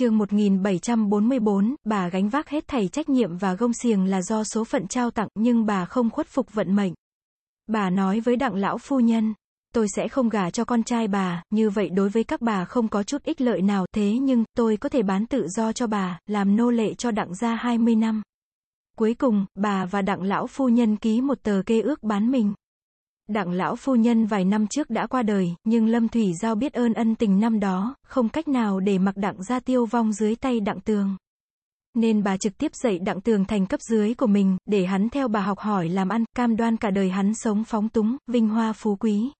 chương 1744, bà gánh vác hết thảy trách nhiệm và gông xiềng là do số phận trao tặng, nhưng bà không khuất phục vận mệnh. Bà nói với đặng lão phu nhân, tôi sẽ không gả cho con trai bà, như vậy đối với các bà không có chút ích lợi nào, thế nhưng, tôi có thể bán tự do cho bà, làm nô lệ cho đặng gia 20 năm. Cuối cùng, bà và đặng lão phu nhân ký một tờ kê ước bán mình. Đặng lão phu nhân vài năm trước đã qua đời, nhưng Lâm Thủy Giao biết ơn ân tình năm đó, không cách nào để mặc đặng gia tiêu vong dưới tay đặng tường. Nên bà trực tiếp dạy đặng tường thành cấp dưới của mình, để hắn theo bà học hỏi làm ăn, cam đoan cả đời hắn sống phóng túng, vinh hoa phú quý.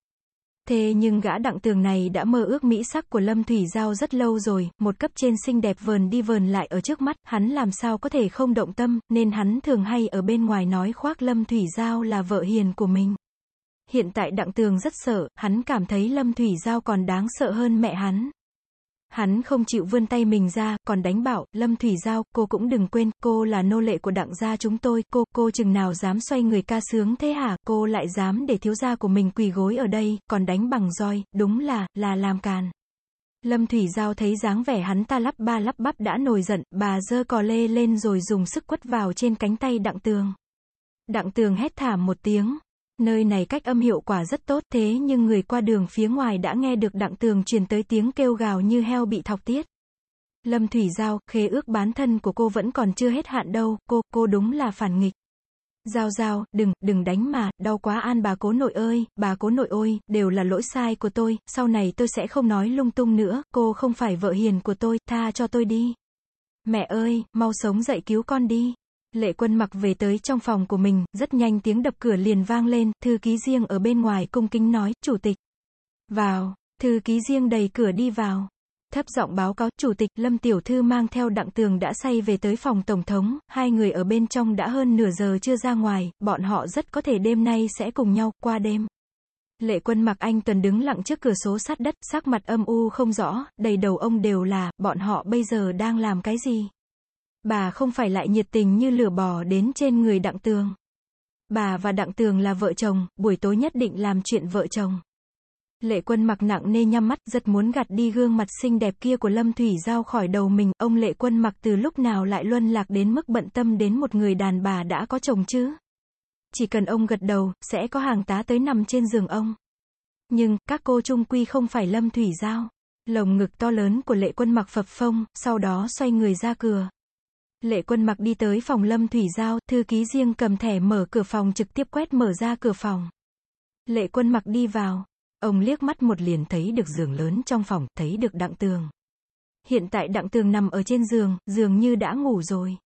Thế nhưng gã đặng tường này đã mơ ước mỹ sắc của Lâm Thủy Giao rất lâu rồi, một cấp trên xinh đẹp vờn đi vờn lại ở trước mắt, hắn làm sao có thể không động tâm, nên hắn thường hay ở bên ngoài nói khoác Lâm Thủy Giao là vợ hiền của mình. Hiện tại Đặng Tường rất sợ, hắn cảm thấy Lâm Thủy Giao còn đáng sợ hơn mẹ hắn. Hắn không chịu vươn tay mình ra, còn đánh bảo, Lâm Thủy Giao, cô cũng đừng quên, cô là nô lệ của đặng gia chúng tôi, cô, cô chừng nào dám xoay người ca sướng thế hả, cô lại dám để thiếu gia của mình quỳ gối ở đây, còn đánh bằng roi, đúng là, là làm càn. Lâm Thủy Giao thấy dáng vẻ hắn ta lắp ba lắp bắp đã nổi giận, bà dơ cò lê lên rồi dùng sức quất vào trên cánh tay đặng tường. Đặng tường hét thảm một tiếng, Nơi này cách âm hiệu quả rất tốt thế nhưng người qua đường phía ngoài đã nghe được đặng tường truyền tới tiếng kêu gào như heo bị thọc tiết. Lâm Thủy Giao, khế ước bán thân của cô vẫn còn chưa hết hạn đâu, cô, cô đúng là phản nghịch. Giao giao, đừng, đừng đánh mà, đau quá an bà cố nội ơi, bà cố nội ôi, đều là lỗi sai của tôi, sau này tôi sẽ không nói lung tung nữa, cô không phải vợ hiền của tôi, tha cho tôi đi. Mẹ ơi, mau sống dậy cứu con đi. Lệ quân mặc về tới trong phòng của mình, rất nhanh tiếng đập cửa liền vang lên, thư ký riêng ở bên ngoài cung kính nói, chủ tịch. Vào, thư ký riêng đầy cửa đi vào. Thấp giọng báo cáo, chủ tịch Lâm Tiểu Thư mang theo đặng tường đã say về tới phòng tổng thống, hai người ở bên trong đã hơn nửa giờ chưa ra ngoài, bọn họ rất có thể đêm nay sẽ cùng nhau, qua đêm. Lệ quân mặc anh tuần đứng lặng trước cửa số sát đất, sắc mặt âm u không rõ, đầy đầu ông đều là, bọn họ bây giờ đang làm cái gì? Bà không phải lại nhiệt tình như lửa bò đến trên người Đặng Tường. Bà và Đặng Tường là vợ chồng, buổi tối nhất định làm chuyện vợ chồng. Lệ quân mặc nặng nê nhắm mắt, rất muốn gạt đi gương mặt xinh đẹp kia của Lâm Thủy Giao khỏi đầu mình, ông lệ quân mặc từ lúc nào lại luân lạc đến mức bận tâm đến một người đàn bà đã có chồng chứ. Chỉ cần ông gật đầu, sẽ có hàng tá tới nằm trên giường ông. Nhưng, các cô trung quy không phải Lâm Thủy Giao. Lồng ngực to lớn của lệ quân mặc phập phông, sau đó xoay người ra cửa. Lệ quân mặc đi tới phòng Lâm Thủy Giao, thư ký riêng cầm thẻ mở cửa phòng trực tiếp quét mở ra cửa phòng. Lệ quân mặc đi vào. Ông liếc mắt một liền thấy được giường lớn trong phòng, thấy được đặng tường. Hiện tại đặng tường nằm ở trên giường, dường như đã ngủ rồi.